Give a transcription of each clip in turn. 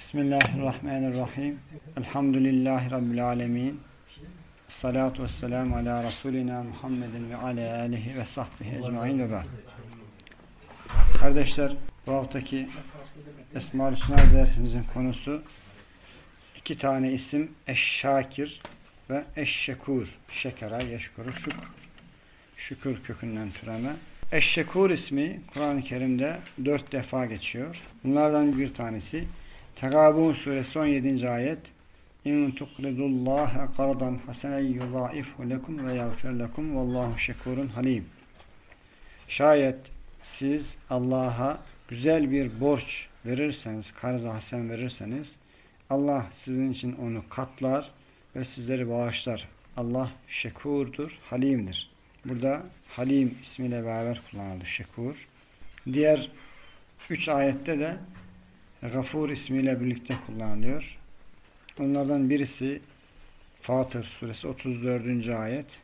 Bismillahirrahmanirrahim. Elhamdülillahi Rabbil alemin. Salatu vesselamu ala Resulina Muhammedin ve ala alihi ve sahbihi ecmain ve ba'd. Kardeşler, bu haftaki Esma-ül Hüsna dersimizin konusu iki tane isim Eşşakir ve Eşşekur. Şekera, yeşkuru, şükür. Şükür kökünden türeme. Eşşekur ismi Kur'an-ı Kerim'de dört defa geçiyor. Bunlardan bir tanesi Tegabun suresi 17. ayet İn tukridullaha qardan hasenen yudaifu lekum ve yagfir lekum vallahu şekurun halim. Şayet siz Allah'a güzel bir borç verirseniz, karz hasen verirseniz Allah sizin için onu katlar ve sizleri bağışlar. Allah şekurdur, halimdir. Burada Halim ismiyle beraber kullanıldı. Şekur. Diğer üç ayette de Gafur ismiyle birlikte kullanılıyor. Onlardan birisi Fatır suresi 34. ayet.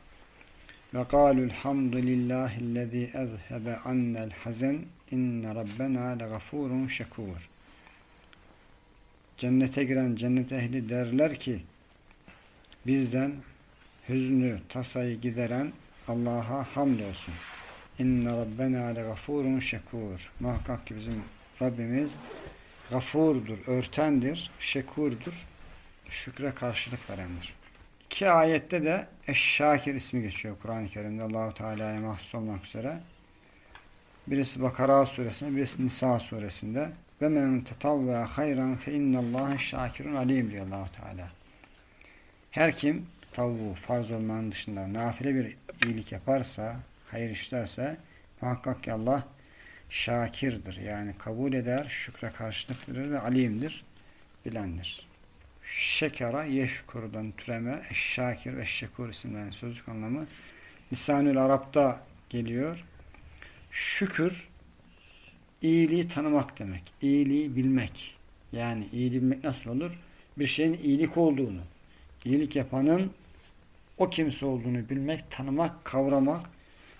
Ve kâlül hamdülillâhillezî ezhebe annel hazen inne rabbena legafurun şekûr. Cennete giren cennet ehli derler ki bizden hüznü, tasayı gideren Allah'a hamdolsun. İnne rabbena legafurun şekûr. Muhakkak ki bizim Rabbimiz gafurdur, örtendir, şekurdur, şükre karşılık verendir. İki ayette de Eşşakir ismi geçiyor Kur'an-ı Kerim'de Allahu Teala'ya mahsus olmak üzere. Birisi Bakara suresinde, birisi Nisa suresinde. Ve men tetavve hayran fe innallâhe şakirun alim diyor Allahu Teala. Her kim tavuğu farz olmanın dışında nafile bir iyilik yaparsa, hayır işlerse muhakkak ki Allah şakirdir. Yani kabul eder, şükre karşılık verir ve alimdir, bilendir. Şekera, yeşkurdan türeme, eşşakir ve şekur isimlerin sözlük anlamı Lisanül Arap'ta geliyor. Şükür, iyiliği tanımak demek. İyiliği bilmek. Yani iyiliği bilmek nasıl olur? Bir şeyin iyilik olduğunu, iyilik yapanın o kimse olduğunu bilmek, tanımak, kavramak,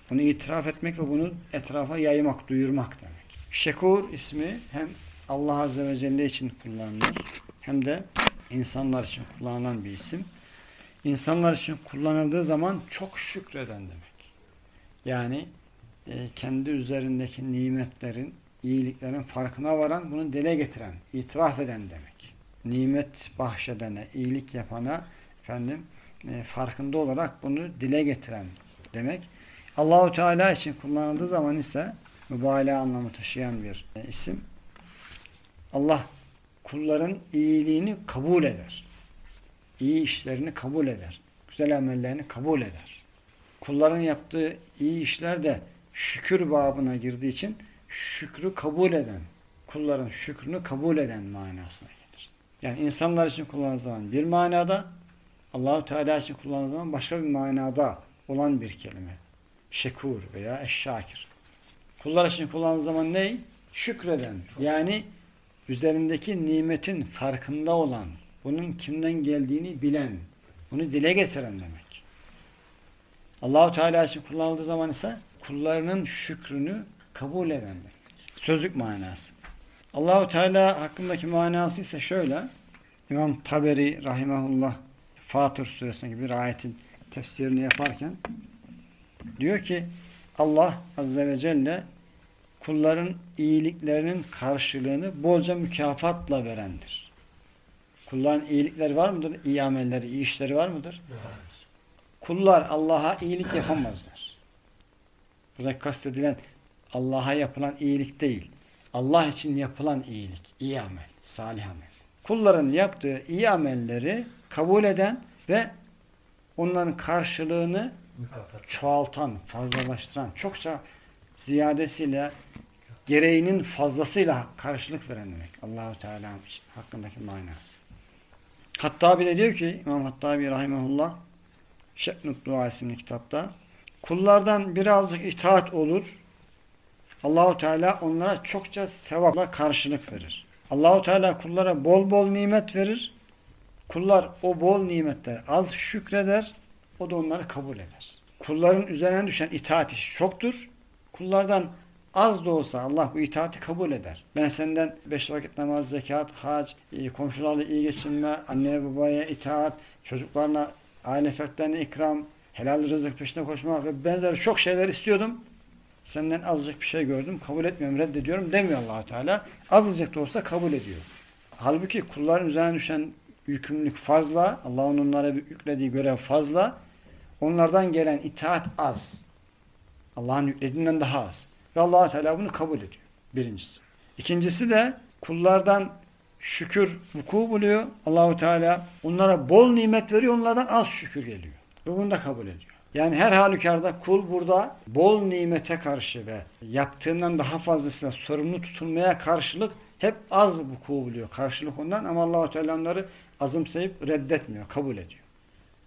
bunu itiraf etmek ve bunu etrafa yaymak, duyurmak demek. Şekur ismi hem Allah Azze ve Celle için kullanılır hem de insanlar için kullanılan bir isim. İnsanlar için kullanıldığı zaman çok şükreden demek. Yani e, kendi üzerindeki nimetlerin, iyiliklerin farkına varan, bunu dile getiren, itiraf eden demek. Nimet bahşedene, iyilik yapana efendim e, farkında olarak bunu dile getiren demek. Allahu Teala için kullanıldığı zaman ise mübalağa anlamı taşıyan bir isim. Allah kulların iyiliğini kabul eder. İyi işlerini kabul eder. Güzel amellerini kabul eder. Kulların yaptığı iyi işler de şükür babına girdiği için şükrü kabul eden, kulların şükrünü kabul eden manasına gelir. Yani insanlar için kullanılan zaman bir manada, Allahu Teala için kullanılan zaman başka bir manada olan bir kelime. Şekur veya eşşakir. Kullar için kullanılan zaman ne? Şükreden. Yani üzerindeki nimetin farkında olan, bunun kimden geldiğini bilen, bunu dile getiren demek. Allahu Teala için kullanıldığı zaman ise kullarının şükrünü kabul eden demek. Sözlük manası. Allahu Teala hakkındaki manası ise şöyle. İmam Taberi rahimahullah Fatır suresindeki bir ayetin tefsirini yaparken diyor ki Allah Azze ve Celle kulların iyiliklerinin karşılığını bolca mükafatla verendir. Kulların iyilikleri var mıdır? İyi amelleri, iyi işleri var mıdır? Kullar Allah'a iyilik yapamazlar. Burada kastedilen Allah'a yapılan iyilik değil. Allah için yapılan iyilik, iyi amel, salih amel. Kulların yaptığı iyi amelleri kabul eden ve onların karşılığını çoğaltan, fazlalaştıran, çokça ziyadesiyle gereğinin fazlasıyla karşılık veren demek. Allahu Teala hakkındaki manası. Hatta bile diyor ki İmam Hattabi rahimehullah Şeknut Dua isimli kitapta kullardan birazcık itaat olur. Allahu Teala onlara çokça sevapla karşılık verir. Allahu Teala kullara bol bol nimet verir. Kullar o bol nimetler az şükreder. O da onları kabul eder. Kulların üzerine düşen itaat işi çoktur. Kullardan Az da olsa Allah bu itaati kabul eder. Ben senden beş vakit namaz, zekat, hac, e, komşularla iyi geçinme, anneye babaya itaat, çocuklarına, aile fertlerine ikram, helal rızık peşine koşma ve benzeri çok şeyler istiyordum. Senden azıcık bir şey gördüm, kabul etmiyorum, reddediyorum demiyor allah Teala. Azıcık da olsa kabul ediyor. Halbuki kulların üzerine düşen yükümlülük fazla, Allah'ın onlara yüklediği görev fazla. Onlardan gelen itaat az. Allah'ın yüklediğinden daha az. Ve allah Teala bunu kabul ediyor. Birincisi. İkincisi de kullardan şükür vuku buluyor. Allahu Teala onlara bol nimet veriyor, onlardan az şükür geliyor. Ve bunu da kabul ediyor. Yani her halükarda kul burada bol nimete karşı ve yaptığından daha fazlasıyla sorumlu tutulmaya karşılık hep az vuku buluyor karşılık ondan ama Allahu Teala onları azımsayıp reddetmiyor, kabul ediyor.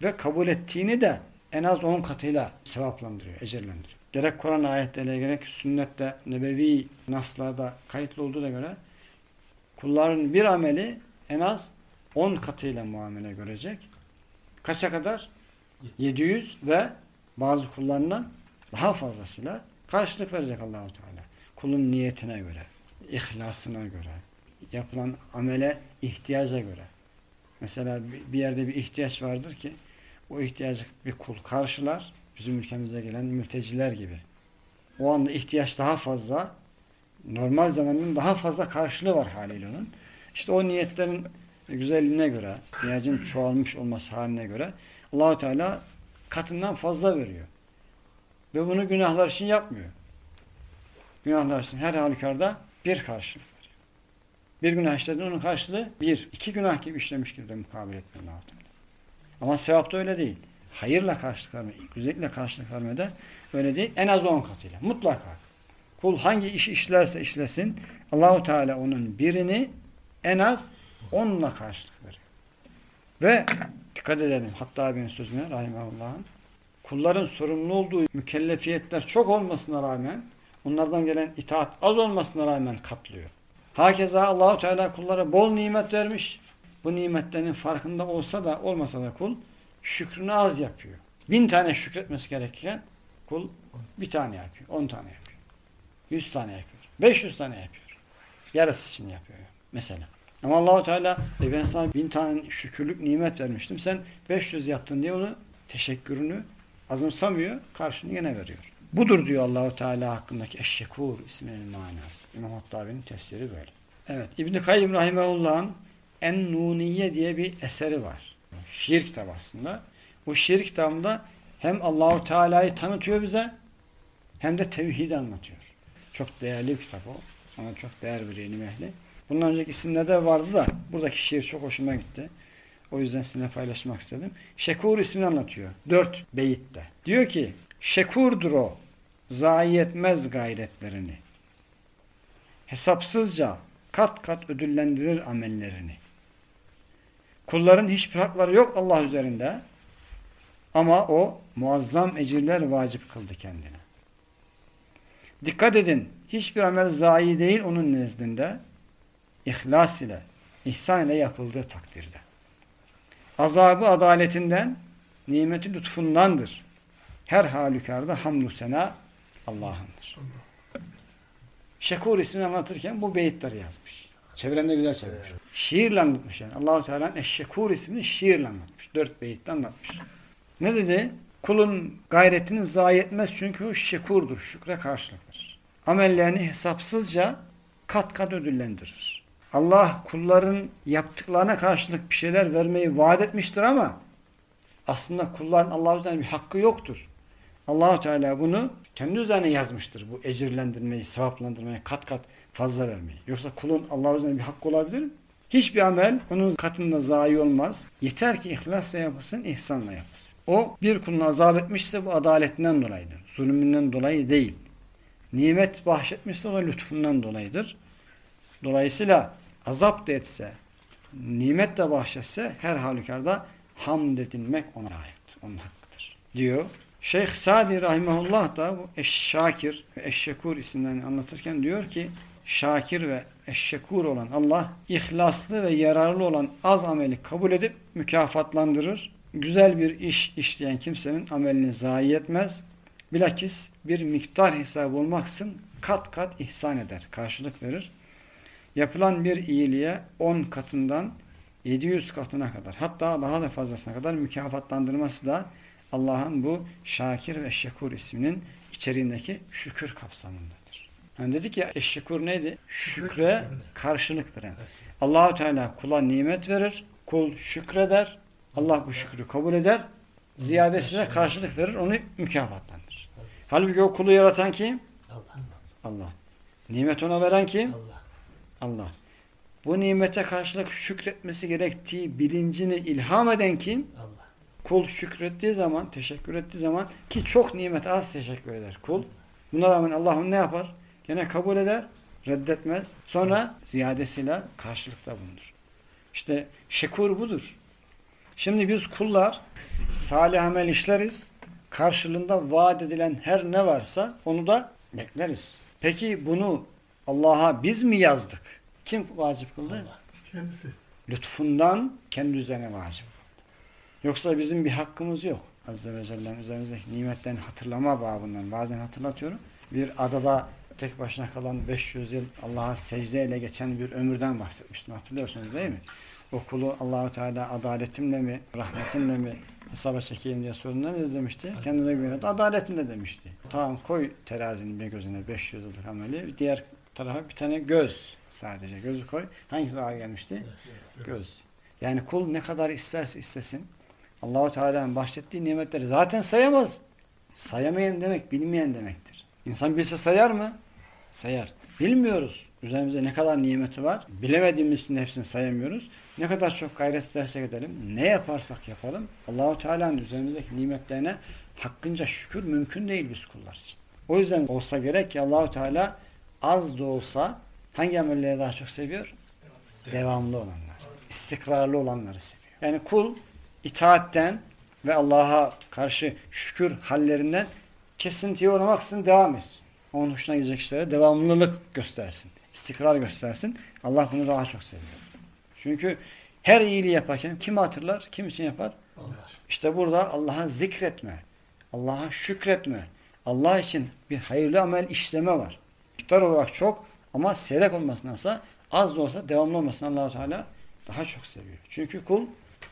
Ve kabul ettiğini de en az 10 katıyla sevaplandırıyor, ecirlendiriyor. Gerek Kur'an ayetleriyle gerek sünnette, nebevi naslarda kayıtlı olduğuna göre kulların bir ameli en az 10 katıyla muamele görecek. Kaça kadar? 700 ve bazı kullarından daha fazlasıyla karşılık verecek Allahu Teala. Kulun niyetine göre, ihlasına göre, yapılan amele ihtiyaca göre. Mesela bir yerde bir ihtiyaç vardır ki o ihtiyacı bir kul karşılar. Bizim ülkemize gelen mülteciler gibi. O anda ihtiyaç daha fazla. Normal zamanın daha fazla karşılığı var haliyle onun. İşte o niyetlerin güzelliğine göre, ihtiyacın çoğalmış olması haline göre Allahu Teala katından fazla veriyor. Ve bunu günahlar için yapmıyor. Günahlar için her halükarda bir karşılık veriyor. Bir günah işledin onun karşılığı bir. iki günah gibi işlemiş gibi de mukabele etmiyor Allah Teala. Ama sevapta öyle değil. Hayırla karşılık verme, güzellikle karşılık vermede öyle değil. En az on katıyla. Mutlaka. Kul hangi işi işlerse işlesin Allahu Teala onun birini en az onunla karşılık veriyor. Ve dikkat edelim hatta abinin sözüne rahimahullah'ın kulların sorumlu olduğu mükellefiyetler çok olmasına rağmen onlardan gelen itaat az olmasına rağmen katlıyor. Hakeza Allahu Teala kullara bol nimet vermiş. Bu nimetlerin farkında olsa da olmasa da kul şükrünü az yapıyor. Bin tane şükretmesi gerekirken kul bir tane yapıyor, on tane yapıyor. Yüz tane yapıyor, beş yüz tane yapıyor. Yarısı için yapıyor mesela. Ama Allahu Teala e ben sana bin tane şükürlük nimet vermiştim. Sen 500 yaptın diye onu teşekkürünü azımsamıyor. Karşını yine veriyor. Budur diyor Allahu Teala hakkındaki Eşşekur isminin manası. İmam Hattabi'nin tefsiri böyle. Evet. İbn-i Kayyum Rahimehullah'ın En-Nuniye diye bir eseri var. Şiir kitabı aslında. Bu şiir kitabında hem Allahu Teala'yı tanıtıyor bize hem de tevhidi anlatıyor. Çok değerli bir kitap o. Ona çok değer veriyor ilim ehli. Bundan önceki isimler de vardı da buradaki şiir çok hoşuma gitti. O yüzden sizinle paylaşmak istedim. Şekur ismini anlatıyor. Dört beyitte. Diyor ki Şekurdur o. Zayi etmez gayretlerini. Hesapsızca kat kat ödüllendirir amellerini. Kulların hiçbir hakları yok Allah üzerinde. Ama o muazzam ecirler vacip kıldı kendine. Dikkat edin. Hiçbir amel zayi değil onun nezdinde. İhlas ile, ihsan ile yapıldığı takdirde. Azabı adaletinden, nimeti lütfundandır. Her halükarda hamdü sena Allah'ındır. Şekur ismini anlatırken bu beyitleri yazmış. Çevremde güzel çevirmiş. Şiirle anlatmış yani. Allah-u Teala'nın Eşşekur ismini şiirle anlatmış. Dört beyitte anlatmış. Ne dedi? Kulun gayretini zayi etmez çünkü o şekurdur. Şükre karşılık verir. Amellerini hesapsızca kat kat ödüllendirir. Allah kulların yaptıklarına karşılık bir şeyler vermeyi vaat etmiştir ama aslında kulların Allah üzerine bir hakkı yoktur. Allahu Teala bunu kendi üzerine yazmıştır. Bu ecirlendirmeyi, sevaplandırmayı, kat kat fazla vermeyi. Yoksa kulun Allah üzerine bir hakkı olabilir mi? Hiçbir amel onun katında zayi olmaz. Yeter ki ihlasla yapılsın, ihsanla yapılsın. O bir kulunu azap etmişse bu adaletinden dolayıdır. Zulmünden dolayı değil. Nimet bahşetmişse o lütfundan dolayıdır. Dolayısıyla azap da etse, nimet de bahşetse her halükarda hamd edilmek ona layıktır. Onun hakkıdır. Diyor. Şeyh Sadi Rahimahullah da bu Eşşakir ve Eşşekur isimlerini anlatırken diyor ki Şakir ve Eşşekur olan Allah ihlaslı ve yararlı olan az ameli kabul edip mükafatlandırır. Güzel bir iş işleyen kimsenin amelini zayi etmez. Bilakis bir miktar hesabı olmaksın kat kat ihsan eder, karşılık verir. Yapılan bir iyiliğe 10 katından 700 katına kadar hatta daha da fazlasına kadar mükafatlandırması da Allah'ın bu Şakir ve Şekur isminin içeriğindeki şükür kapsamındadır. Hani dedik ya Eşşekur neydi? Şükre karşılık veren. Allahu Teala kula nimet verir, kul şükreder, Allah bu şükrü kabul eder, ziyadesine karşılık verir, onu mükafatlandırır. Halbuki o kulu yaratan kim? Allah. Allah. Nimet ona veren kim? Allah. Allah. Bu nimete karşılık şükretmesi gerektiği bilincini ilham eden kim? Allah. Kul şükrettiği zaman, teşekkür ettiği zaman ki çok nimet az teşekkür eder kul. Buna rağmen Allah onu ne yapar? Gene kabul eder, reddetmez. Sonra ziyadesiyle karşılıkta bulunur. İşte şekur budur. Şimdi biz kullar salih amel işleriz. Karşılığında vaat edilen her ne varsa onu da bekleriz. Peki bunu Allah'a biz mi yazdık? Kim vacip kıldı? Allah. Kendisi. lütfundan kendi üzerine vacip. Yoksa bizim bir hakkımız yok. Azze ve Celle'nin üzerimizdeki nimetten hatırlama babından bazen hatırlatıyorum. Bir adada tek başına kalan 500 yıl Allah'a secdeyle geçen bir ömürden bahsetmiştim. Hatırlıyorsunuz değil mi? O kulu Allahu Teala adaletimle mi, rahmetimle mi hesaba çekeyim diye sorundan izlemişti. Kendine güveniyordu. Adaletimle demişti. Tamam koy terazinin bir gözüne 500 yıllık ameli. Diğer tarafa bir tane göz sadece. Gözü koy. Hangisi ağır gelmişti? Göz. Yani kul ne kadar isterse istesin Allahu Teala'nın bahşettiği nimetleri zaten sayamaz. Sayamayan demek bilmeyen demektir. İnsan bilse sayar mı? Sayar. Bilmiyoruz. Üzerimize ne kadar nimeti var. Bilemediğimiz için hepsini sayamıyoruz. Ne kadar çok gayret edersek edelim, ne yaparsak yapalım Allahu Teala'nın üzerimizdeki nimetlerine hakkınca şükür mümkün değil biz kullar için. O yüzden olsa gerek ki Allahu Teala az da olsa hangi amelleri daha çok seviyor? Devamlı olanlar. istikrarlı olanları seviyor. Yani kul itaatten ve Allah'a karşı şükür hallerinden kesintiye uğramaksızın devam etsin. Onun hoşuna gidecek işlere devamlılık göstersin. istikrar göstersin. Allah bunu daha çok seviyor. Çünkü her iyiliği yaparken kim hatırlar? Kim için yapar? Allah. İşte burada Allah'a zikretme, Allah'a şükretme, Allah için bir hayırlı amel işleme var. Miktar olarak çok ama seyrek olmasındansa az da olsa devamlı olmasını allah Teala daha çok seviyor. Çünkü kul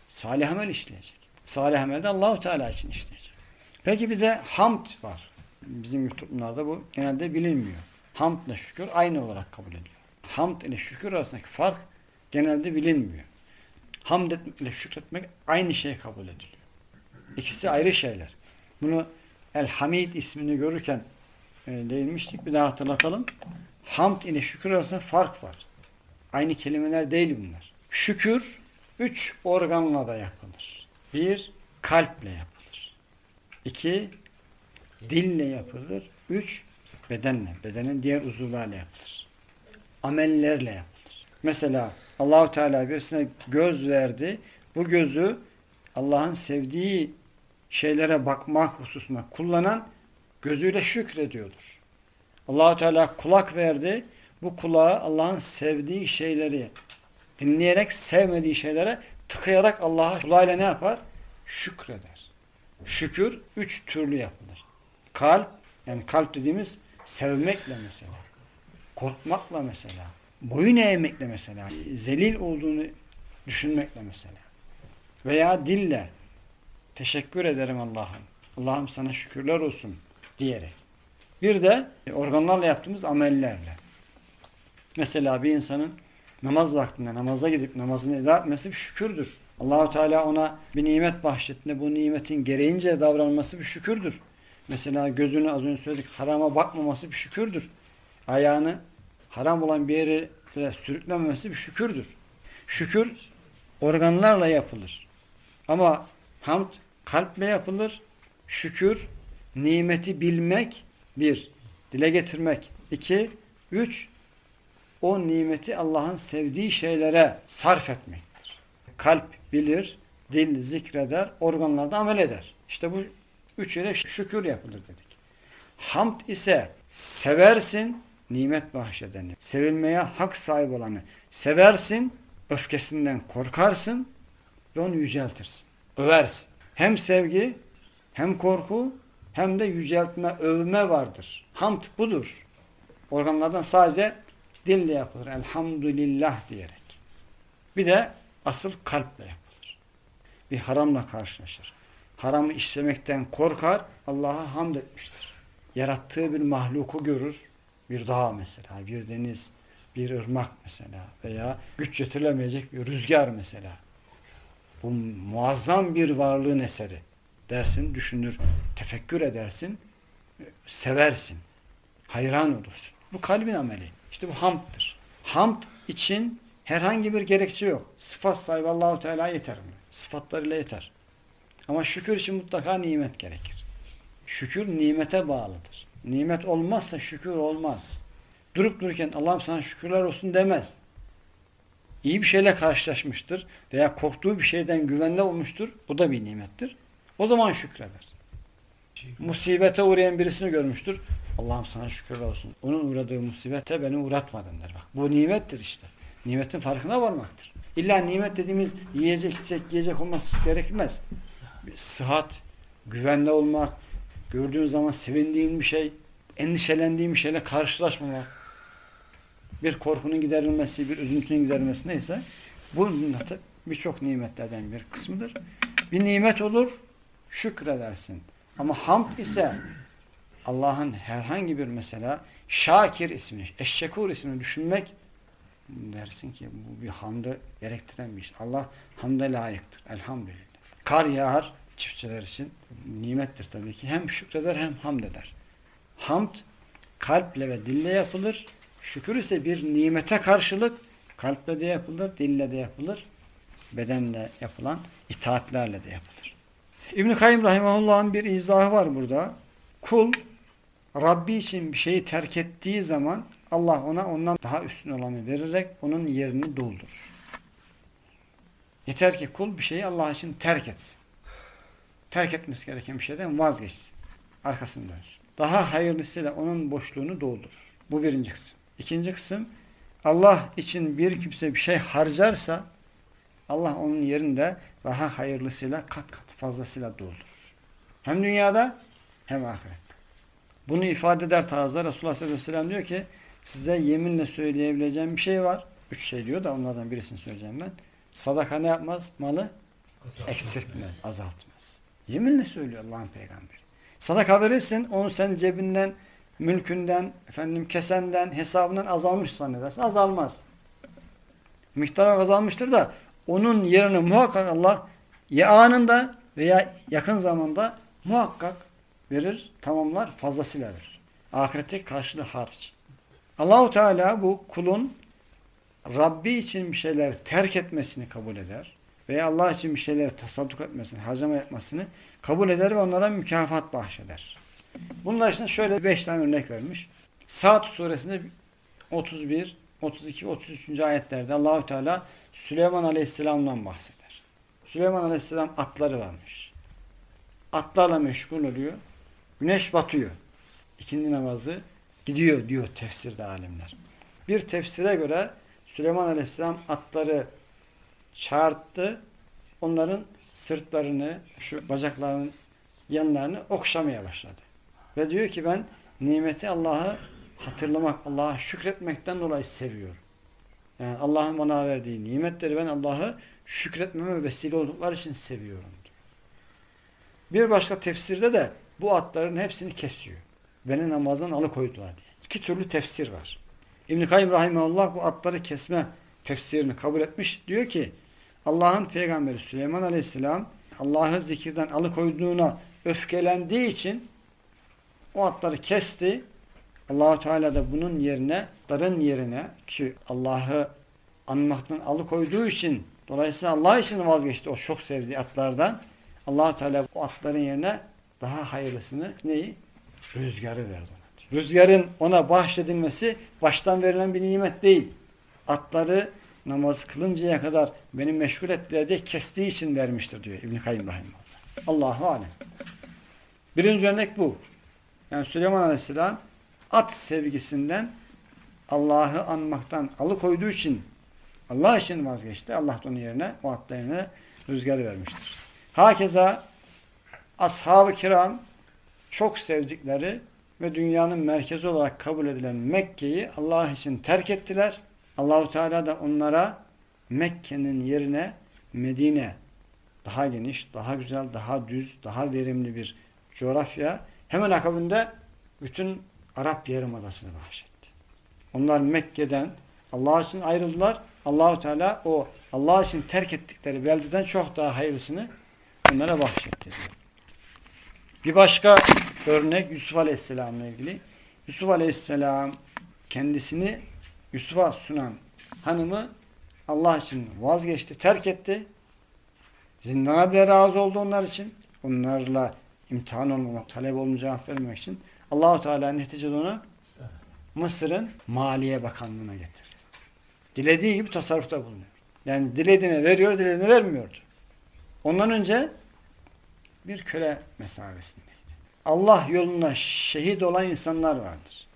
salih amel işleyecek. Salih amel de allah Teala için işleyecek. Peki bir de hamd var. Bizim toplumlarda bu genelde bilinmiyor. Hamd ile şükür aynı olarak kabul ediliyor. Hamd ile şükür arasındaki fark genelde bilinmiyor. Hamd etmek ile şükretmek aynı şey kabul ediliyor. İkisi ayrı şeyler. Bunu El-Hamid ismini görürken e, değinmiştik. Bir daha hatırlatalım. Hamd ile şükür arasında fark var. Aynı kelimeler değil bunlar. Şükür üç organla da yapılır. Bir, kalple yapılır. İki, dille yapılır. Üç, bedenle, bedenin diğer uzuvlarla yapılır. Amellerle yapılır. Mesela Allahu Teala birisine göz verdi. Bu gözü Allah'ın sevdiği şeylere bakmak hususunda kullanan gözüyle şükrediyordur. Allahu Teala kulak verdi. Bu kulağı Allah'ın sevdiği şeyleri dinleyerek sevmediği şeylere tıkayarak Allah'a kulağıyla ne yapar? Şükreder. Şükür üç türlü yapılır. Kalp, yani kalp dediğimiz sevmekle mesela, korkmakla mesela, boyun eğmekle mesela, zelil olduğunu düşünmekle mesela veya dille teşekkür ederim Allah'ım. Allah'ım sana şükürler olsun diyerek. Bir de organlarla yaptığımız amellerle. Mesela bir insanın namaz vaktinde namaza gidip namazını eda etmesi bir şükürdür. Allahu Teala ona bir nimet bahşettiğinde bu nimetin gereğince davranması bir şükürdür. Mesela gözünü az önce söyledik harama bakmaması bir şükürdür. Ayağını haram olan bir yere sürüklememesi bir şükürdür. Şükür organlarla yapılır. Ama hamd kalple yapılır. Şükür nimeti bilmek bir, dile getirmek iki, üç, o nimeti Allah'ın sevdiği şeylere sarf etmektir. Kalp bilir, dil zikreder, organlarda amel eder. İşte bu üç ile şükür yapılır dedik. Hamd ise seversin, nimet bahşedeni, sevilmeye hak sahibi olanı seversin, öfkesinden korkarsın ve onu yüceltirsin. Översin. Hem sevgi, hem korku, hem de yüceltme, övme vardır. Hamd budur. organlardan sadece dille yapılır. Elhamdülillah diyerek. Bir de asıl kalple yapılır. Bir haramla karşılaşır. Haramı işlemekten korkar, Allah'a hamd etmiştir. Yarattığı bir mahluku görür. Bir dağ mesela, bir deniz, bir ırmak mesela veya güç yetirilemeyecek bir rüzgar mesela. Bu muazzam bir varlığın eseri dersin, düşünür, tefekkür edersin, seversin, hayran olursun. Bu kalbin ameli. İşte bu hamddır. Hamd için herhangi bir gerekçe yok. Sıfat sahibi Allahu Teala yeter. Sıfatlarıyla yeter. Ama şükür için mutlaka nimet gerekir. Şükür nimete bağlıdır. Nimet olmazsa şükür olmaz. Durup dururken Allah'ım sana şükürler olsun demez. İyi bir şeyle karşılaşmıştır veya korktuğu bir şeyden güvende olmuştur. Bu da bir nimettir. O zaman şükreder. Musibete uğrayan birisini görmüştür. Allah'ım sana şükürler olsun. Onun uğradığı musibete beni uğratmadın der. Bak bu nimettir işte. Nimetin farkına varmaktır. İlla nimet dediğimiz yiyecek, içecek, giyecek olması gerekmez. Sıhhat, güvenli olmak, gördüğün zaman sevindiğin bir şey, endişelendiğin bir şeyle karşılaşmamak, bir korkunun giderilmesi, bir üzüntünün giderilmesi neyse bu birçok nimetlerden bir kısmıdır. Bir nimet olur, şükredersin. Ama hamd ise Allah'ın herhangi bir mesela Şakir ismini, Eşşekur ismini düşünmek dersin ki bu bir hamdı gerektiren bir iş. Allah hamde layıktır. Elhamdülillah. Kar yağar çiftçiler için nimettir tabii ki. Hem şükreder hem hamd eder. Hamd kalple ve dille yapılır. Şükür ise bir nimete karşılık kalple de yapılır, dille de yapılır, bedenle yapılan itaatlerle de yapılır. İbn-i Kayyum Rahimahullah'ın bir izahı var burada. Kul Rabbi için bir şeyi terk ettiği zaman Allah ona ondan daha üstün olanı vererek onun yerini doldurur. Yeter ki kul bir şeyi Allah için terk etsin. Terk etmesi gereken bir şeyden vazgeçsin. Arkasını dönsün. Daha hayırlısıyla onun boşluğunu doldurur. Bu birinci kısım. İkinci kısım Allah için bir kimse bir şey harcarsa Allah onun yerinde daha hayırlısıyla kat kat fazlasıyla doldurur. Hem dünyada hem ahirette. Bunu ifade eder tarzda Resulullah sallallahu aleyhi ve sellem diyor ki size yeminle söyleyebileceğim bir şey var. Üç şey diyor da onlardan birisini söyleyeceğim ben. Sadaka ne yapmaz? Malı eksiltmez, azaltmaz. Yeminle söylüyor Allah'ın peygamberi. Sadaka verirsin onu sen cebinden mülkünden, efendim kesenden, hesabından azalmış zannedersin. Azalmaz. Miktar azalmıştır da onun yerini muhakkak Allah ya anında veya yakın zamanda muhakkak verir, tamamlar, fazlasıyla verir. Ahirette karşılığı hariç. Allahu Teala bu kulun Rabbi için bir şeyler terk etmesini kabul eder veya Allah için bir şeyleri tasadduk etmesini, harcama yapmasını kabul eder ve onlara mükafat bahşeder. Bunlar için şöyle beş tane örnek vermiş. Saat suresinde 31, 32, 33. ayetlerde Allahü Teala Süleyman Aleyhisselam'dan bahseder. Süleyman Aleyhisselam atları varmış. Atlarla meşgul oluyor. Güneş batıyor. İkindi namazı gidiyor diyor tefsirde alimler. Bir tefsire göre Süleyman Aleyhisselam atları çağırttı. Onların sırtlarını, şu bacaklarının yanlarını okşamaya başladı. Ve diyor ki ben nimeti Allah'ı hatırlamak, Allah'a şükretmekten dolayı seviyorum. Yani Allah'ın bana verdiği nimetleri ben Allah'ı şükretmeme vesile oldukları için seviyorum. Bir başka tefsirde de bu atların hepsini kesiyor. Beni namazdan alıkoydular diye. İki türlü tefsir var. İbn-i Kayyum Rahimahullah bu atları kesme tefsirini kabul etmiş. Diyor ki Allah'ın peygamberi Süleyman Aleyhisselam Allah'ı zikirden alıkoyduğuna öfkelendiği için o atları kesti. Allahu Teala da bunun yerine, darın yerine ki Allah'ı anmaktan alıkoyduğu için dolayısıyla Allah için vazgeçti o çok sevdiği atlardan. Allahu Teala o atların yerine daha hayırlısını neyi? Rüzgarı verdi. Rüzgarın ona bahşedilmesi baştan verilen bir nimet değil. Atları namaz kılıncaya kadar beni meşgul ettiler diye kestiği için vermiştir diyor İbn-i Kayyum Rahimahullah. Allahu Alem. Birinci örnek bu. Yani Süleyman Aleyhisselam at sevgisinden Allah'ı anmaktan alıkoyduğu için Allah için vazgeçti. Allah onun yerine o atlarına rüzgar vermiştir. Hakeza ashab-ı kiram çok sevdikleri ve dünyanın merkezi olarak kabul edilen Mekke'yi Allah için terk ettiler. Allahu Teala da onlara Mekke'nin yerine Medine daha geniş, daha güzel, daha düz, daha verimli bir coğrafya. Hemen akabinde bütün Arap Yarımadası'nı bahşetti. Onlar Mekke'den Allah için ayrıldılar. Allahu Teala o Allah için terk ettikleri beldeden çok daha hayırlısını onlara bahşetti. Bir başka örnek Yusuf Aleyhisselam'la ilgili. Yusuf Aleyhisselam kendisini Yusuf'a sunan hanımı Allah için vazgeçti, terk etti. Zindana bile razı oldu onlar için. Onlarla imtihan olmamak, talep olmamak, cevap vermemek için. Allahu Teala neticede onu Mısır'ın Maliye Bakanlığı'na getirdi. Dilediği gibi tasarrufta bulunuyor. Yani dilediğine veriyor, dilediğine vermiyordu. Ondan önce bir köle mesabesindeydi. Allah yoluna şehit olan insanlar vardır.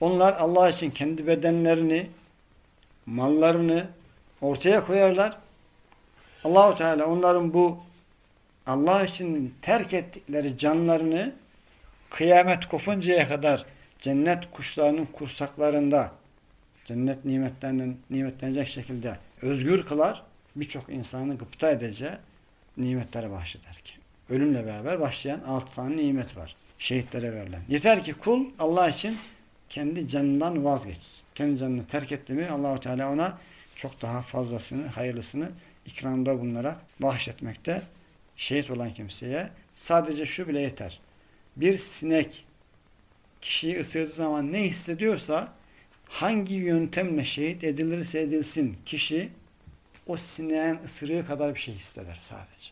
Onlar Allah için kendi bedenlerini, mallarını ortaya koyarlar. Allahu Teala onların bu Allah için terk ettikleri canlarını kıyamet kopuncaya kadar cennet kuşlarının kursaklarında cennet nimetlerinden nimetlenecek şekilde özgür kılar. Birçok insanı gıpta edeceği nimetleri bahşeder ki. Ölümle beraber başlayan altı tane nimet var. Şehitlere verilen. Yeter ki kul Allah için kendi canından vazgeçsin. Kendi canını terk etti mi Allahu Teala ona çok daha fazlasını, hayırlısını ikramda bulunarak bahşetmekte. Şehit olan kimseye sadece şu bile yeter. Bir sinek kişiyi ısırdığı zaman ne hissediyorsa hangi yöntemle şehit edilirse edilsin kişi o sineğin ısırığı kadar bir şey hisseder sadece.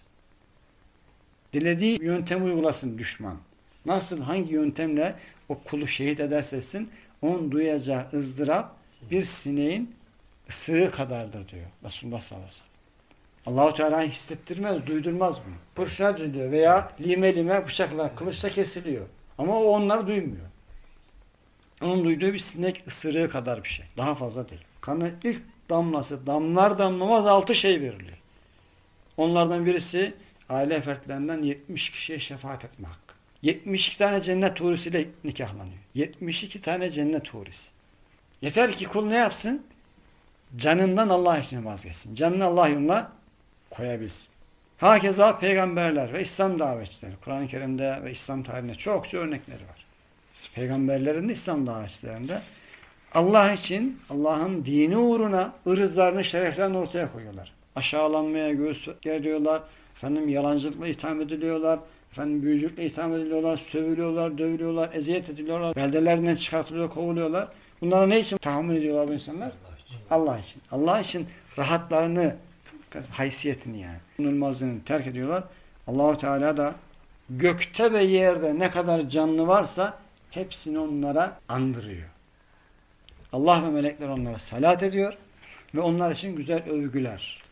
Dilediği yöntem uygulasın düşman. Nasıl hangi yöntemle o kulu şehit ederse etsin onun duyacağı ızdırap bir sineğin ısırığı kadardır diyor Resulullah sallallahu aleyhi ve sellem. Allahu Teala hissettirmez, duydurmaz bunu. Kurşuna diliyor veya lime lime bıçakla, kılıçla kesiliyor. Ama o onları duymuyor. Onun duyduğu bir sinek ısırığı kadar bir şey. Daha fazla değil. Kanı ilk damlası, damlar damlamaz altı şey veriliyor. Onlardan birisi aile fertlerinden 70 kişiye şefaat etme hakkı. 72 tane cennet hurisiyle nikahlanıyor. 72 tane cennet hurisi. Yeter ki kul ne yapsın? Canından Allah için vazgeçsin. Canını Allah yoluna koyabilsin. Hakeza peygamberler ve İslam davetçileri. Kur'an-ı Kerim'de ve İslam tarihinde çokça örnekleri var. Peygamberlerin de İslam davetçilerinde Allah için, Allah'ın dini uğruna ırzlarını, şereflerini ortaya koyuyorlar. Aşağılanmaya göğüs geriyorlar. Efendim yalancılıkla itham ediliyorlar. Efendim büyücülükle itham ediliyorlar. Sövülüyorlar, dövülüyorlar, eziyet ediliyorlar. Beldelerinden çıkartılıyor, kovuluyorlar. Bunlara ne için tahammül ediyorlar bu insanlar? Allah için. Allah için rahatlarını, haysiyetini yani. Unulmazlığını terk ediyorlar. Allahu Teala da gökte ve yerde ne kadar canlı varsa hepsini onlara andırıyor. Allah ve melekler onlara salat ediyor ve onlar için güzel övgüler.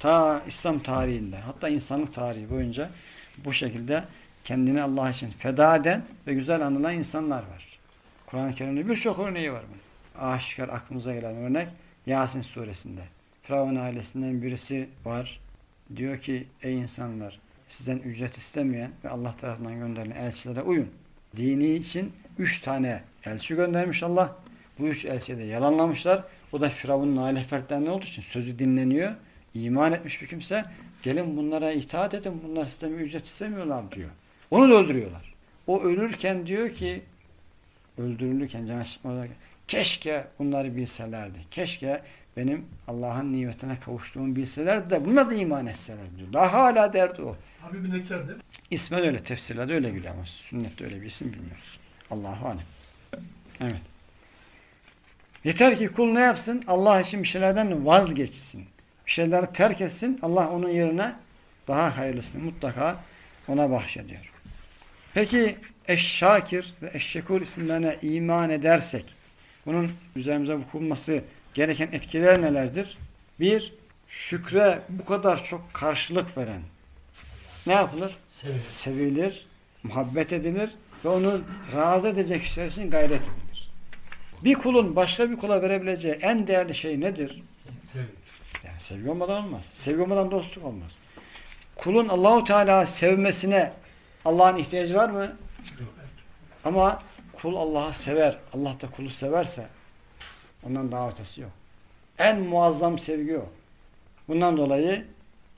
Ta İslam tarihinde hatta insanlık tarihi boyunca bu şekilde kendini Allah için feda eden ve güzel anılan insanlar var. Kur'an-ı Kerim'de birçok örneği var bunun. Aşikar aklımıza gelen örnek Yasin suresinde. Firavun ailesinden birisi var. Diyor ki ey insanlar sizden ücret istemeyen ve Allah tarafından gönderilen elçilere uyun. Dini için üç tane elçi göndermiş Allah. Bu üç elçiyi de yalanlamışlar. O da Firavun'un aile fertlerinden olduğu için sözü dinleniyor. İman etmiş bir kimse gelin bunlara itaat edin bunlar sizden ücret istemiyorlar diyor. Onu da öldürüyorlar. O ölürken diyor ki öldürülürken can çıkmadan keşke bunları bilselerdi. Keşke benim Allah'ın nimetine kavuştuğumu bilselerdi de bunlar da iman etseler diyor. Daha hala derdi o. Habib-i Nekker'de. İsmen öyle tefsirlerde öyle geliyor ama sünnette öyle bir isim bilmiyoruz. Allahu alem. Evet. Yeter ki kul ne yapsın? Allah için bir şeylerden vazgeçsin. Bir şeyleri terk etsin. Allah onun yerine daha hayırlısını mutlaka ona bahşediyor. Peki Eşşakir ve Eşşekur isimlerine iman edersek bunun üzerimize vukulması gereken etkiler nelerdir? Bir, şükre bu kadar çok karşılık veren ne yapılır? Sevilir. Sevilir, muhabbet edilir ve onu razı edecek kişiler için gayret edilir. Bir kulun başka bir kula verebileceği en değerli şey nedir? Sevgi olmadan olmaz. Sevgi olmadan dostluk olmaz. Kulun Allahu Teala sevmesine Allah'ın ihtiyacı var mı? Ama kul Allah'ı sever, Allah da kulu severse ondan daha ötesi yok. En muazzam sevgi o. Bundan dolayı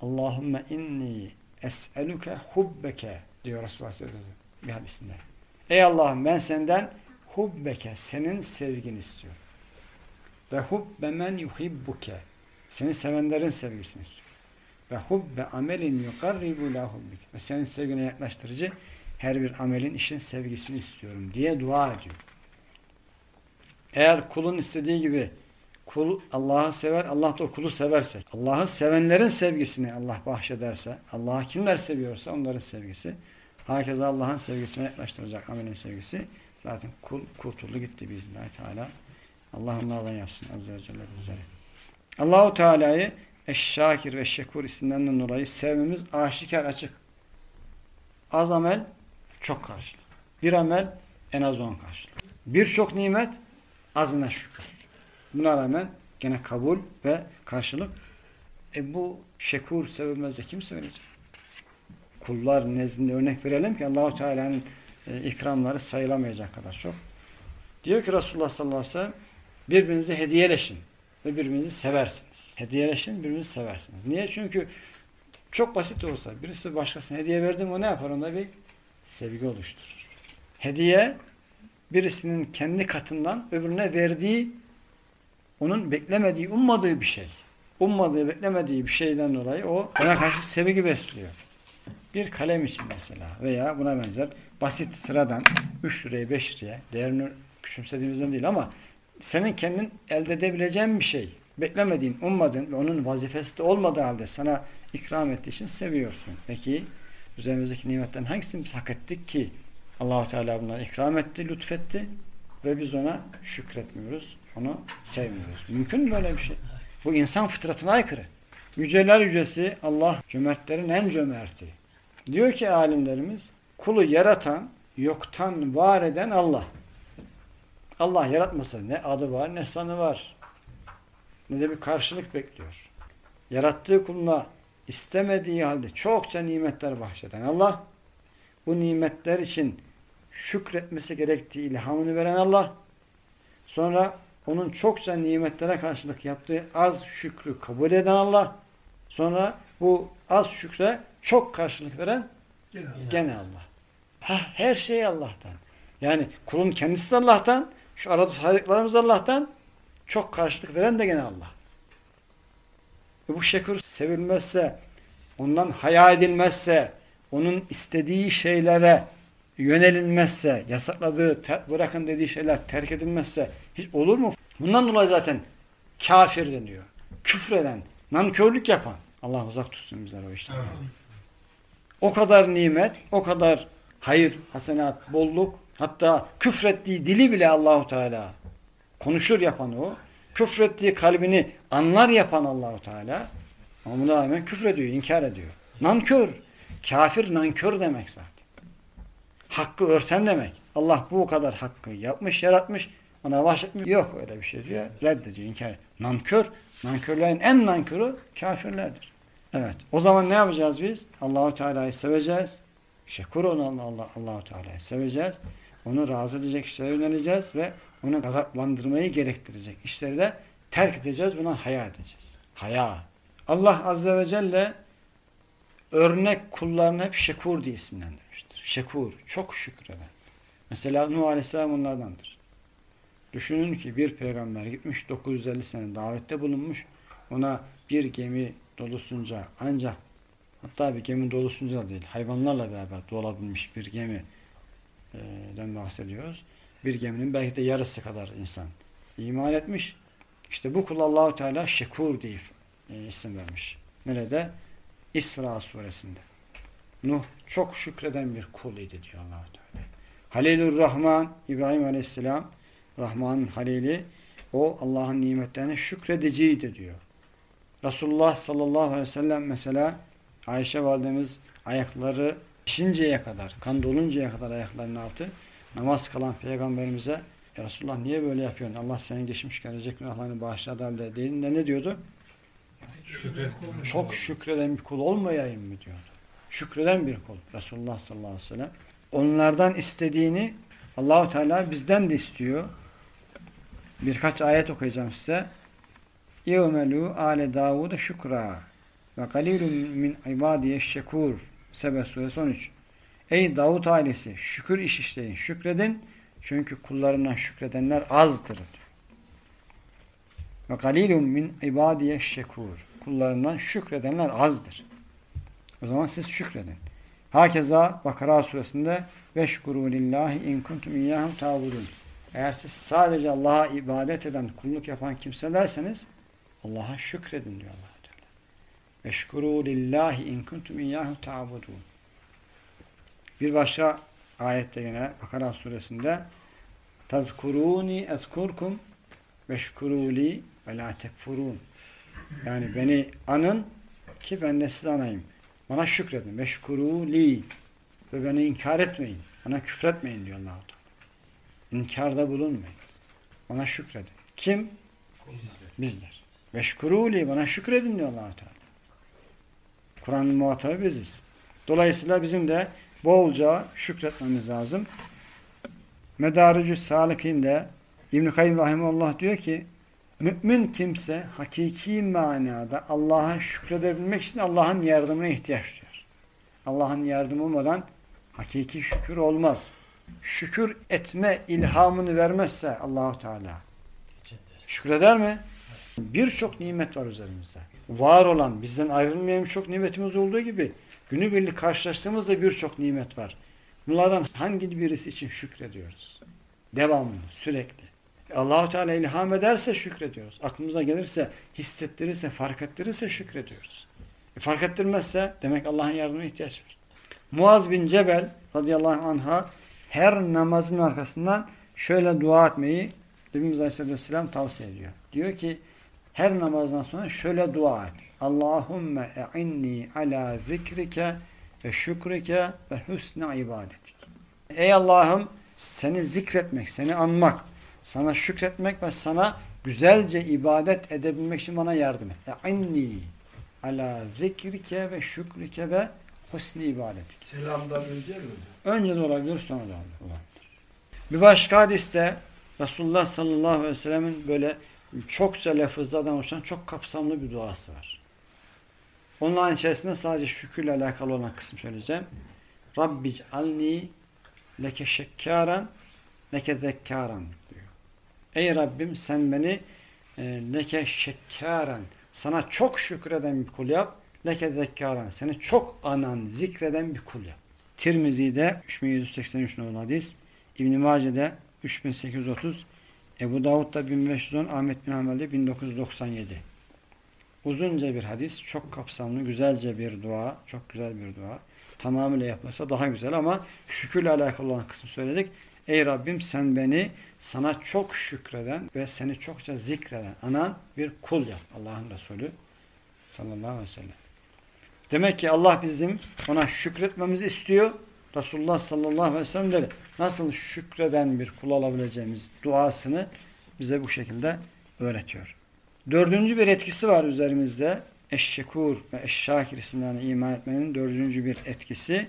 Allahümme inni es'eluke hubbeke diyor Resulullah sallallahu aleyhi ve sellem bir hadisinde. Ey Allah'ım ben senden hubbeke senin sevgini istiyorum. Ve hubbe men yuhibbuke seni sevenlerin sevgisini istiyorum. Ve hubbe amelin yukarribu la hubbik ve senin sevgine yaklaştırıcı her bir amelin işin sevgisini istiyorum diye dua ediyor. Eğer kulun istediği gibi kul Allah'ı sever, Allah da o kulu severse, Allah'ı sevenlerin sevgisini Allah bahşederse, Allah'ı kimler seviyorsa onların sevgisi, herkese Allah'ın sevgisine yaklaştıracak amelin sevgisi, zaten kul kurtuldu gitti biiznillahü teala. Allah onlardan yapsın azze ve celle bizleri. Allahu Teala'yı Eşşakir ve Şekur isimlerinden dolayı sevmemiz aşikar açık. Az amel çok karşılık. Bir amel en az on karşılık. Birçok nimet azına şükür. Buna rağmen gene kabul ve karşılık. E bu şekur sevilmezse kim sevilecek? Kullar nezdinde örnek verelim ki Allahu Teala'nın e, ikramları sayılamayacak kadar çok. Diyor ki Resulullah sallallahu aleyhi ve sellem birbirinize hediyeleşin ve birbirinizi seversiniz. Hediyeleşin, birbirinizi seversiniz. Niye? Çünkü çok basit olsa birisi başkasına hediye verdi mi o ne yapar? Onda bir sevgi oluşturur. Hediye birisinin kendi katından öbürüne verdiği onun beklemediği, ummadığı bir şey. Ummadığı, beklemediği bir şeyden dolayı o ona karşı sevgi besliyor. Bir kalem için mesela veya buna benzer basit sıradan 3 liraya 5 liraya değerini küçümsediğimizden değil ama senin kendin elde edebileceğin bir şey. Beklemediğin, ummadığın ve onun vazifesi de olmadığı halde sana ikram ettiği için seviyorsun. Peki üzerimizdeki nimetten hangisini biz hak ettik ki Allahu Teala bunları ikram etti, lütfetti ve biz ona şükretmiyoruz, onu sevmiyoruz. Mümkün mü böyle bir şey? Bu insan fıtratına aykırı. Yüceler yücesi Allah cömertlerin en cömerti. Diyor ki alimlerimiz kulu yaratan, yoktan var eden Allah. Allah yaratmasa ne adı var ne sanı var. Ne de bir karşılık bekliyor. Yarattığı kuluna istemediği halde çokça nimetler bahşeden Allah bu nimetler için şükretmesi gerektiği ilhamını veren Allah sonra onun çokça nimetlere karşılık yaptığı az şükrü kabul eden Allah sonra bu az şükre çok karşılık veren gene Allah. Gene Allah. Ha, her şey Allah'tan. Yani kulun kendisi de Allah'tan şu arada saydıklarımız Allah'tan çok karşılık veren de gene Allah. E bu şekur sevilmezse, ondan haya edilmezse, onun istediği şeylere yönelinmezse, yasakladığı, bırakın dediği şeyler terk edilmezse hiç olur mu? Bundan dolayı zaten kafir deniyor. Küfreden, nankörlük yapan. Allah uzak tutsun bizler o işten. O kadar nimet, o kadar hayır, hasenat, bolluk, hatta küfrettiği dili bile Allahu Teala konuşur yapan o. Küfrettiği kalbini anlar yapan Allahu Teala. Ama buna rağmen küfrediyor, inkar ediyor. Nankör. Kafir nankör demek zaten. Hakkı örten demek. Allah bu kadar hakkı yapmış, yaratmış. Ona bahşetmiyor. Yok öyle bir şey diyor. Reddediyor, inkar. Nankör. Nankörlerin en nankörü kafirlerdir. Evet. O zaman ne yapacağız biz? Allahu Teala'yı seveceğiz. Şekur olan Allah Allahu Teala'yı seveceğiz. Onu razı edecek işlere yöneleceğiz ve onu gazaplandırmayı gerektirecek işleri de terk edeceğiz. Buna haya edeceğiz. Haya. Allah Azze ve Celle örnek kullarını hep şekur diye isimlendirmiştir. Şekur. Çok şükreden. Mesela Nuh Aleyhisselam onlardandır. Düşünün ki bir peygamber gitmiş 950 sene davette bulunmuş. Ona bir gemi dolusunca ancak hatta bir gemi dolusunca değil hayvanlarla beraber dolabilmiş bir gemiden bahsediyoruz. Bir geminin belki de yarısı kadar insan iman etmiş. İşte bu kul Allahu Teala şekur e, isim vermiş. Nerede? İsra suresinde. Nuh çok şükreden bir kul idi diyor allah Teala. Halilur Rahman İbrahim Aleyhisselam Rahman'ın halili o Allah'ın nimetlerine şükrediciydi diyor. Resulullah sallallahu aleyhi ve sellem mesela Ayşe validemiz ayakları pişinceye kadar, kan doluncaya kadar ayaklarının altı namaz kalan peygamberimize ya Resulullah niye böyle yapıyorsun? Allah senin geçmiş gelecek günahlarını bağışladı halde dediğinde ne diyordu? Şükret. Çok şükreden bir kul olmayayım mı diyordu. Şükreden bir kul. Resulullah sallallahu aleyhi ve sellem. Onlardan istediğini Allahu Teala bizden de istiyor. Birkaç ayet okuyacağım size. Ale Davud şükra ve galilun min ibadiye şekur. Sebe suresi 13. Ey Davut ailesi şükür iş işleyin, şükredin. Çünkü kullarına şükredenler azdır. Ve galilun min ibadiye şekur. Kullarından şükredenler azdır. O zaman siz şükredin. Hakeza Bakara suresinde veşkuru lillahi in kuntum iyyahum ta'budun. Eğer siz sadece Allah'a ibadet eden, kulluk yapan kimselerseniz Allah'a şükredin diyor allah. Veşkuru lillahi in kuntum iyyahum ta'budun. Bir başka ayette yine Bakara suresinde tezkuruni ezkurkum veşkuruli ve la tekfurun. Yani beni anın ki ben de sizi anayım. Bana şükredin. Veşkuruli ve beni inkar etmeyin. Bana küfretmeyin diyor allah Teala. İnkarda bulunmayın. Bana şükredin. Kim? Bizler. Veşkuruli bana şükredin diyor allah Teala. Kur'an'ın muhatabı biziz. Dolayısıyla bizim de bolca şükretmemiz lazım. Medarücü Salik'inde İbn-i Kayyum Rahimullah diyor ki mümin kimse hakiki manada Allah'a şükredebilmek için Allah'ın yardımına ihtiyaç duyar. Allah'ın yardımı olmadan hakiki şükür olmaz. Şükür etme ilhamını vermezse Allahu Teala şükreder mi? Birçok nimet var üzerimizde. Var olan, bizden ayrılmayan çok nimetimiz olduğu gibi günübirlik karşılaştığımızda birçok nimet var. Bunlardan hangi birisi için şükrediyoruz? Devamlı, sürekli. Allahu Teala ilham ederse şükrediyoruz. Aklımıza gelirse, hissettirirse, fark ettirirse şükrediyoruz. E fark ettirmezse demek Allah'ın yardımına ihtiyaç var. Muaz bin Cebel radıyallahu anh'a her namazın arkasından şöyle dua etmeyi Nebimiz Aleyhisselam tavsiye ediyor. Diyor ki her namazdan sonra şöyle dua et. Allahümme e'inni ala zikrike ve şükrike ve husne ibadetik. Ey Allah'ım seni zikretmek, seni anmak, sana şükretmek ve sana güzelce ibadet edebilmek için bana yardım et. E'inni ala zikrike ve şükrike ve husni ibadetik. Selamdan önce mi? Önce de olabilir sonra da olabilir. Bir başka hadiste Resulullah sallallahu aleyhi ve sellemin böyle çokça lafızlardan oluşan çok kapsamlı bir duası var. Onların içerisinde sadece şükürle alakalı olan kısım söyleyeceğim. Rabbic'alni leke şekkâran leke zekkâran diyor. Ey Rabbim sen beni e, leke şekkâran sana çok şükreden bir kul yap. Leke zekkâran seni çok anan, zikreden bir kul yap. Tirmizi'de 3783 numaralı hadis. İbn-i Mace'de 3830 Ebu Davud'da 1510 Ahmet bin Hanbel'de 1997 Uzunca bir hadis, çok kapsamlı, güzelce bir dua, çok güzel bir dua. Tamamıyla yapılırsa daha güzel ama şükürle alakalı olan kısmı söyledik. Ey Rabbim sen beni sana çok şükreden ve seni çokça zikreden, anan bir kul yap. Allah'ın Resulü sallallahu aleyhi ve sellem. Demek ki Allah bizim ona şükretmemizi istiyor. Resulullah sallallahu aleyhi ve sellem dedi. Nasıl şükreden bir kul olabileceğimiz duasını bize bu şekilde öğretiyor. Dördüncü bir etkisi var üzerimizde. Eşşekur ve Eşşakir isimlerine iman etmenin dördüncü bir etkisi.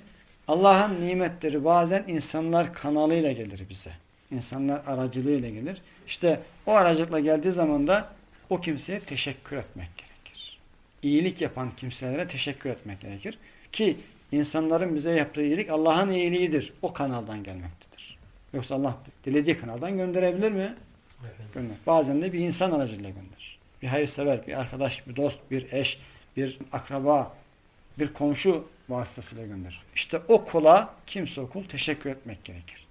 Allah'ın nimetleri bazen insanlar kanalıyla gelir bize. İnsanlar aracılığıyla gelir. İşte o aracılıkla geldiği zaman da o kimseye teşekkür etmek gerekir. İyilik yapan kimselere teşekkür etmek gerekir. Ki insanların bize yaptığı iyilik Allah'ın iyiliğidir. O kanaldan gelmektedir. Yoksa Allah dilediği kanaldan gönderebilir mi? Gönder. Bazen de bir insan aracılığıyla gönderir. Bir hayırsever, bir arkadaş, bir dost, bir eş, bir akraba, bir komşu vasıtasıyla gönderir. İşte o kula kimse o kul teşekkür etmek gerekir.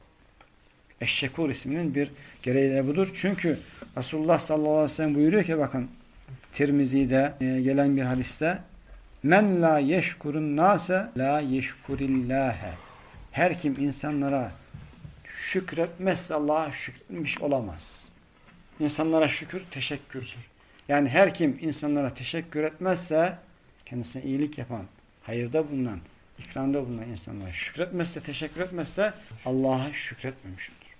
Eşşekur isminin bir gereği de budur. Çünkü Resulullah sallallahu aleyhi ve sellem buyuruyor ki bakın Tirmizi'de e, gelen bir hadiste Men la yeşkurun nase la yeşkurillâhe. Her kim insanlara şükretmezse Allah'a şükretmiş olamaz. İnsanlara şükür teşekkürdür. Yani her kim insanlara teşekkür etmezse kendisine iyilik yapan, hayırda bulunan, ikramda bulunan insanlara şükretmezse, teşekkür etmezse Allah'a şükretmemiş olur.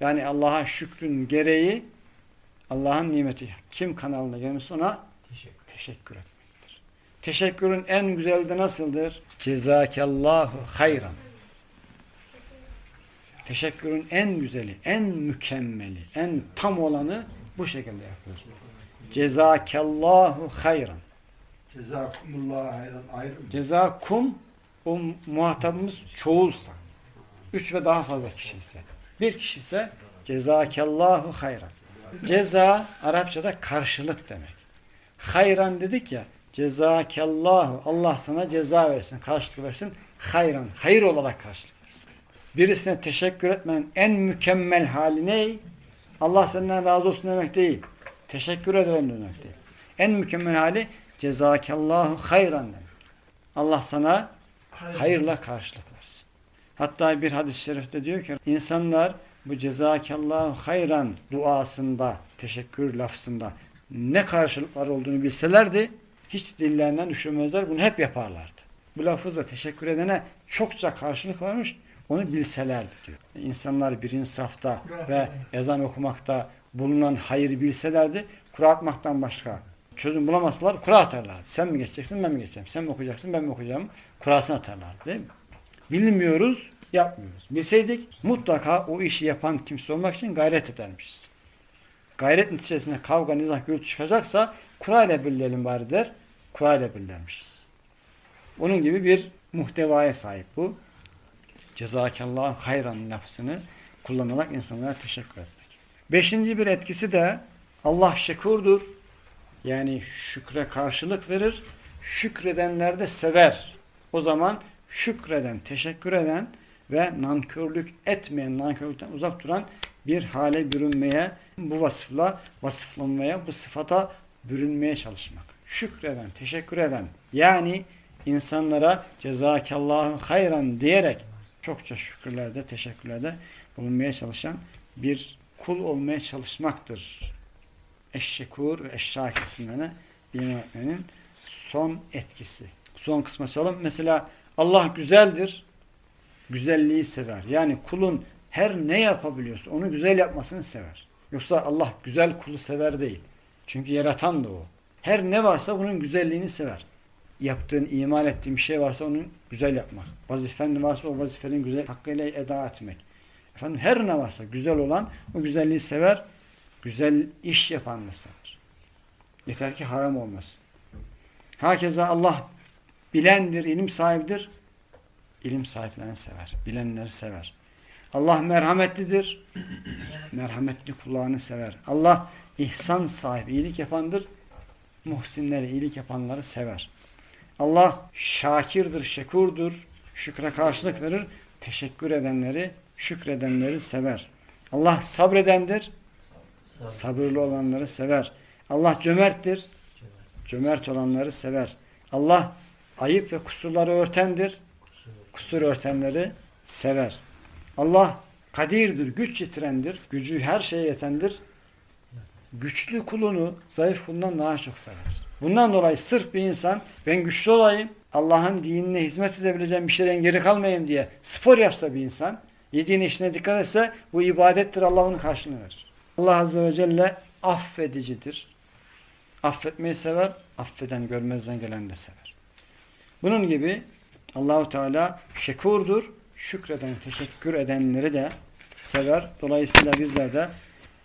Yani Allah'a şükrün gereği Allah'ın nimeti kim kanalına gelmişse ona teşekkür, teşekkür etmektir. Teşekkürün en güzeli de nasıldır? Cezakallahu hayran. Teşekkürün en güzeli, en mükemmeli, en tam olanı bu şekilde yapılır. Cezakallahu hayran. Cezakumullah hayran ayrı mı? Cezakum o muhatabımız çoğulsa. Üç ve daha fazla kişi ise. Bir kişi ise cezakallahu hayran. Ceza Arapçada karşılık demek. Hayran dedik ya cezakallahu Allah sana ceza versin, karşılık versin. Hayran, hayır olarak karşılık versin. Birisine teşekkür etmenin en mükemmel hali ne? Allah senden razı olsun demek değil. Teşekkür ederim demek değil. En mükemmel hali cezakallahu hayran demek. Allah sana hayırla karşılık versin. Hatta bir hadis-i şerifte diyor ki insanlar bu cezakallahu hayran duasında, teşekkür lafzında ne karşılıklar olduğunu bilselerdi hiç dillerinden düşürmezler. Bunu hep yaparlardı. Bu lafızla teşekkür edene çokça karşılık varmış. Onu bilselerdi diyor. İnsanlar birinci safta ve ezan okumakta bulunan hayır bilselerdi kura atmaktan başka çözüm bulamazlar. Kura atarlardı. Sen mi geçeceksin ben mi geçeceğim? Sen mi okuyacaksın ben mi okuyacağım? Kurasını atarlardı değil mi? Bilmiyoruz, yapmıyoruz. Bilseydik mutlaka o işi yapan kimse olmak için gayret edermişiz. Gayret neticesinde kavga, nizah, gürültü çıkacaksa kura ile birleyelim bari der. Kura ile birlenmişiz. Onun gibi bir muhtevaya sahip bu. Cezakallahu hayran lafzını kullanarak insanlara teşekkür etmek. Beşinci bir etkisi de Allah şekurdur. Yani şükre karşılık verir. Şükredenler de sever. O zaman şükreden, teşekkür eden ve nankörlük etmeyen, nankörlükten uzak duran bir hale bürünmeye, bu vasıfla vasıflanmaya, bu sıfata bürünmeye çalışmak. Şükreden, teşekkür eden yani insanlara cezakallahu hayran diyerek çokça şükürlerde, teşekkürlerde bulunmaya çalışan bir kul olmaya çalışmaktır. Eşşekur ve eşşakir isimlerine iman son etkisi. Son kısma çalalım. Mesela Allah güzeldir. Güzelliği sever. Yani kulun her ne yapabiliyorsa onu güzel yapmasını sever. Yoksa Allah güzel kulu sever değil. Çünkü yaratan da o. Her ne varsa bunun güzelliğini sever. Yaptığın, iman ettiğin bir şey varsa onun güzel yapmak. Vazifen varsa o vazifenin güzel hakkıyla eda etmek. Efendim her ne varsa güzel olan o güzelliği sever. Güzel iş yapanı sever. Yeter ki haram olmasın. Hakeza Allah bilendir, ilim sahibidir. İlim sahiplerini sever. Bilenleri sever. Allah merhametlidir. Merhametli kullarını sever. Allah ihsan sahibi, iyilik yapandır. Muhsinleri, iyilik yapanları sever. Allah şakirdir, şekurdur. Şükre karşılık verir. Teşekkür edenleri, şükredenleri sever. Allah sabredendir. Sabırlı olanları sever. Allah cömerttir. Cömert olanları sever. Allah ayıp ve kusurları örtendir. Kusur örtenleri sever. Allah kadirdir, güç yitirendir. Gücü her şeye yetendir. Güçlü kulunu zayıf kulundan daha çok sever. Bundan dolayı sırf bir insan ben güçlü olayım, Allah'ın dinine hizmet edebileceğim bir şeyden geri kalmayayım diye spor yapsa bir insan, yediğine işine dikkat etse bu ibadettir Allah onun karşılığını verir. Allah Azze ve Celle affedicidir. Affetmeyi sever, affeden görmezden gelen de sever. Bunun gibi Allahu Teala şekurdur. Şükreden, teşekkür edenleri de sever. Dolayısıyla bizler de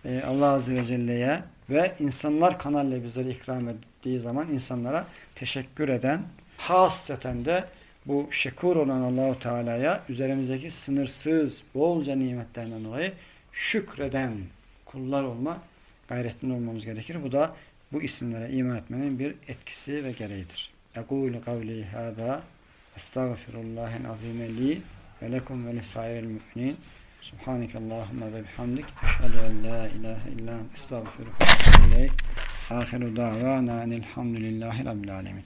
e, Allah Azze ve Celle'ye ve insanlar kanalıyla bizlere ikram ettiği zaman insanlara teşekkür eden, hasreten de bu şekur olan Allahu Teala'ya üzerimizdeki sınırsız, bolca nimetlerinden dolayı şükreden kullar olma gayretinde olmamız gerekir. Bu da bu isimlere iman etmenin bir etkisi ve gereğidir. Ekûlü kavli hâdâ estağfirullahel azîme li ve lekum ve lisairil mü'minin Subhaneke Allahümme ve bihamdik eşhedü en la ilahe illa estağfiruka ve ileyk. Ahiru davana enilhamdülillahi rabbil alemin.